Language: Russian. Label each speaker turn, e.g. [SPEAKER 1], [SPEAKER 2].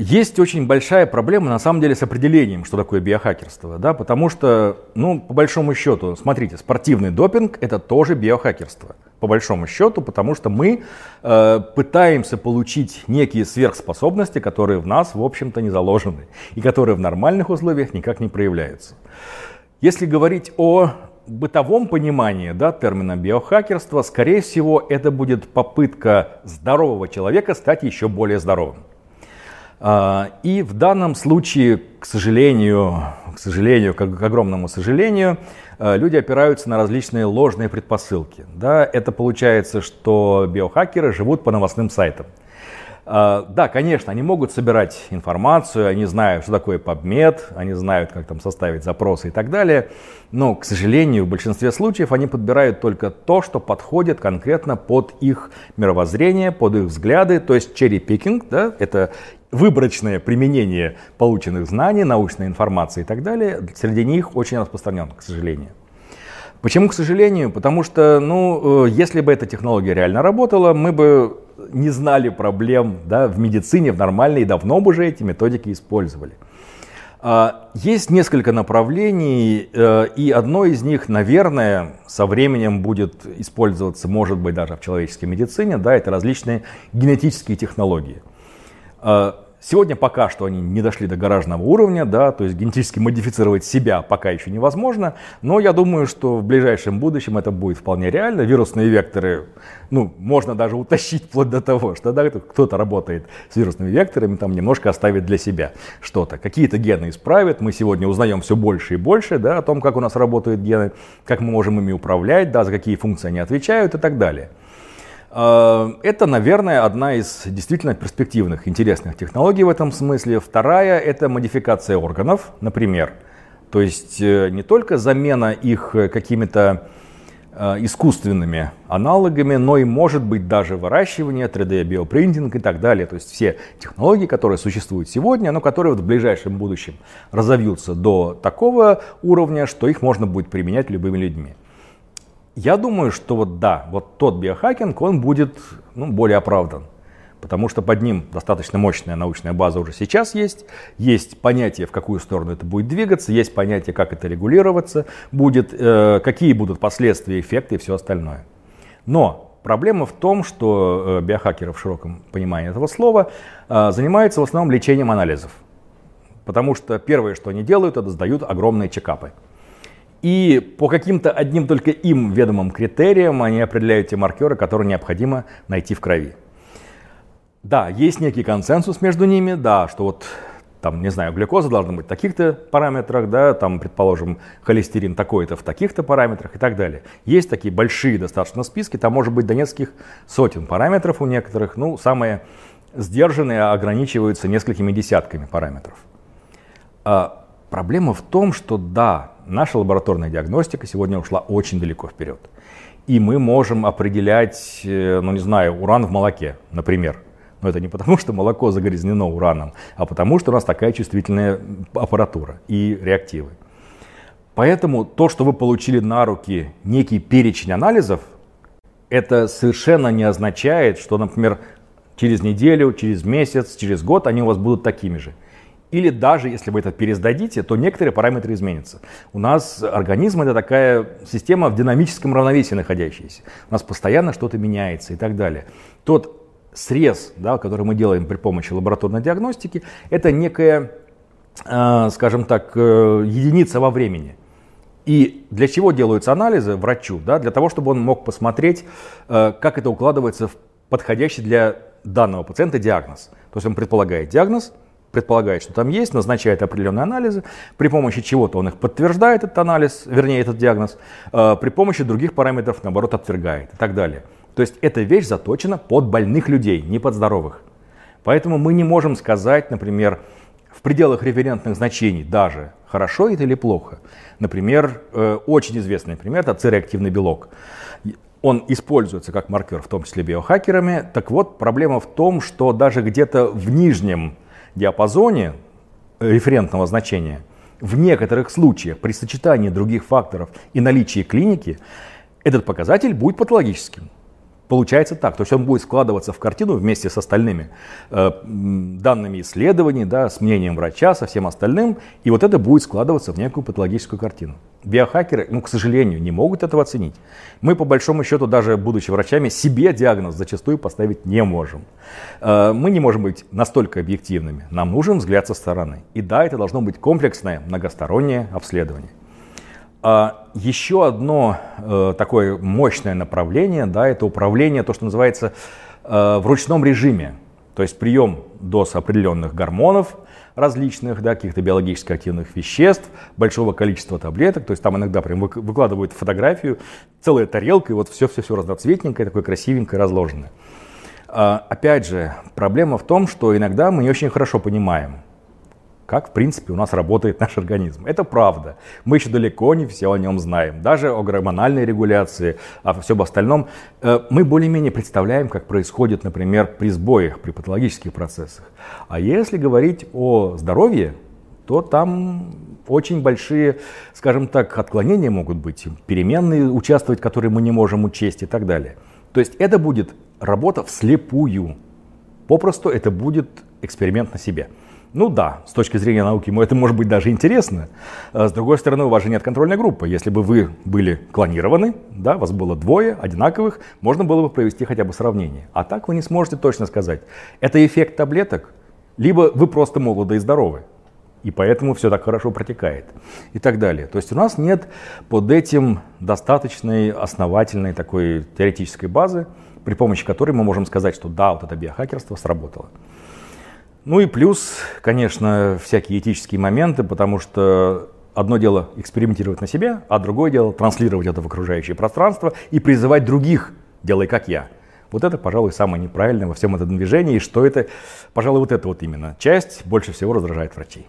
[SPEAKER 1] Есть очень большая проблема, на самом деле, с определением, что такое биохакерство. Да? Потому что, ну, по большому счету, смотрите, спортивный допинг – это тоже биохакерство. По большому счету, потому что мы э, пытаемся получить некие сверхспособности, которые в нас, в общем-то, не заложены. И которые в нормальных условиях никак не проявляются. Если говорить о бытовом понимании да, термина биохакерство, скорее всего, это будет попытка здорового человека стать еще более здоровым. А, и в данном случае, к сожалению, к сожалению, к огромному сожалению, а, люди опираются на различные ложные предпосылки. Да, это получается, что биохакеры живут по новостным сайтам. А, да, конечно, они могут собирать информацию, они знают, что такое PubMed, они знают, как там составить запросы и так далее. Но, к сожалению, в большинстве случаев они подбирают только то, что подходит конкретно под их мировоззрение, под их взгляды. То есть cherry-picking, да, это выборочное применение полученных знаний, научной информации и так далее, среди них очень распространен, к сожалению. Почему, к сожалению? Потому что, ну, э, если бы эта технология реально работала, мы бы не знали проблем да, в медицине, в нормальной, и давно бы уже эти методики использовали. А, есть несколько направлений, э, и одно из них, наверное, со временем будет использоваться, может быть, даже в человеческой медицине, да, это различные генетические технологии. Сегодня пока что они не дошли до гаражного уровня, да, то есть генетически модифицировать себя пока еще невозможно, но я думаю, что в ближайшем будущем это будет вполне реально. Вирусные векторы, ну, можно даже утащить вплоть до того, что да, кто-то работает с вирусными векторами, там немножко оставит для себя что-то. Какие-то гены исправят, мы сегодня узнаем все больше и больше, да, о том, как у нас работают гены, как мы можем ими управлять, да, за какие функции они отвечают и так далее. Э, это, наверное, одна из действительно перспективных, интересных технологий в этом смысле. Вторая – это модификация органов, например. То есть э, не только замена их э, какими-то искусственными аналогами, но и может быть даже выращивание, 3D-биопринтинг и так далее. То есть все технологии, которые существуют сегодня, но которые в ближайшем будущем разовьются до такого уровня, что их можно будет применять любыми людьми. Я думаю, что вот да, вот тот биохакинг, он будет ну, более оправдан. Потому что под ним достаточно мощная научная база уже сейчас есть. Есть понятие, в какую сторону это будет двигаться, есть понятие, как это регулироваться будет, э, какие будут последствия, эффекты и все остальное. Но проблема в том, что э, биохакеры в широком понимании этого слова э, занимаются в основном лечением анализов. Потому что первое, что они делают, это сдают огромные чекапы. И по каким-то одним только им ведомым критериям они определяют те маркеры, которые необходимо найти в крови. Да, есть некий консенсус между ними, да, что вот там, не знаю, глюкоза должна быть в таких-то параметрах, да, там, предположим, холестерин такой-то в таких-то параметрах и так далее. Есть такие большие достаточно списки, там может быть до нескольких сотен параметров у некоторых, ну, самые сдержанные ограничиваются несколькими десятками параметров. А проблема в том, что да, наша лабораторная диагностика сегодня ушла очень далеко вперед. И мы можем определять, э, ну не знаю, уран в молоке, например. Но это не потому, что молоко загрязнено ураном, а потому, что у нас такая чувствительная аппаратура и реактивы. Поэтому то, что вы получили на руки некий перечень анализов, это совершенно не означает, что, например, через неделю, через месяц, через год они у вас будут такими же. Или даже если вы это пересдадите, то некоторые параметры изменятся. У нас организм это такая система в динамическом равновесии находящаяся. У нас постоянно что-то меняется и так далее. Тот срез, да, который мы делаем при помощи лабораторной диагностики, это некая, э, скажем так, э, единица во времени. И для чего делаются анализы врачу? Да? Для того, чтобы он мог посмотреть, э, как это укладывается в подходящий для данного пациента диагноз. То есть он предполагает диагноз, предполагает, что там есть, назначает определенные анализы, при помощи чего-то он их подтверждает, этот анализ, вернее, этот диагноз, э, при помощи других параметров, наоборот, отвергает и так далее. То есть эта вещь заточена под больных людей, не под здоровых. Поэтому мы не можем сказать, например, в пределах референтных значений даже, хорошо это или плохо. Например, э, очень известный пример – это цереактивный белок. Он используется как маркер, в том числе биохакерами. Так вот, проблема в том, что даже где-то в нижнем диапазоне референтного значения, в некоторых случаях при сочетании других факторов и наличии клиники, этот показатель будет патологическим. Получается так, то есть он будет складываться в картину вместе с остальными э, данными исследований, да, с мнением врача, со всем остальным, и вот это будет складываться в некую патологическую картину. Биохакеры, ну, к сожалению, не могут этого оценить. Мы, по большому счету, даже будучи врачами, себе диагноз зачастую поставить не можем. Э, мы не можем быть настолько объективными. Нам нужен взгляд со стороны. И да, это должно быть комплексное, многостороннее обследование. А еще одно э, такое мощное направление, да, это управление, то, что называется э, в ручном режиме. То есть прием доз определенных гормонов различных, да, каких-то биологически активных веществ, большого количества таблеток. То есть там иногда прям выкладывают фотографию, целая тарелка, и вот все-все-все разноцветненькое, такое красивенькое, разложенное. А, опять же, проблема в том, что иногда мы не очень хорошо понимаем, как, в принципе, у нас работает наш организм. Это правда. Мы еще далеко не все о нем знаем. Даже о гормональной регуляции, о всем остальном. Э, мы более-менее представляем, как происходит, например, при сбоях, при патологических процессах. А если говорить о здоровье, то там очень большие, скажем так, отклонения могут быть, переменные участвовать, которые мы не можем учесть и так далее. То есть это будет работа вслепую. Попросту это будет эксперимент на себе. Ну да, с точки зрения науки ему это может быть даже интересно. А с другой стороны, у вас же нет контрольной группы. Если бы вы были клонированы, да, вас было двое одинаковых, можно было бы провести хотя бы сравнение. А так вы не сможете точно сказать, это эффект таблеток, либо вы просто молоды и здоровы. И поэтому все так хорошо протекает. И так далее. То есть у нас нет под этим достаточной основательной такой теоретической базы, при помощи которой мы можем сказать, что да, вот это биохакерство сработало. Ну и плюс, конечно, всякие этические моменты, потому что одно дело экспериментировать на себе, а другое дело транслировать это в окружающее пространство и призывать других «делай как я». Вот это, пожалуй, самое неправильное во всем этом движении, и что это, пожалуй, вот это вот именно часть больше всего раздражает врачей.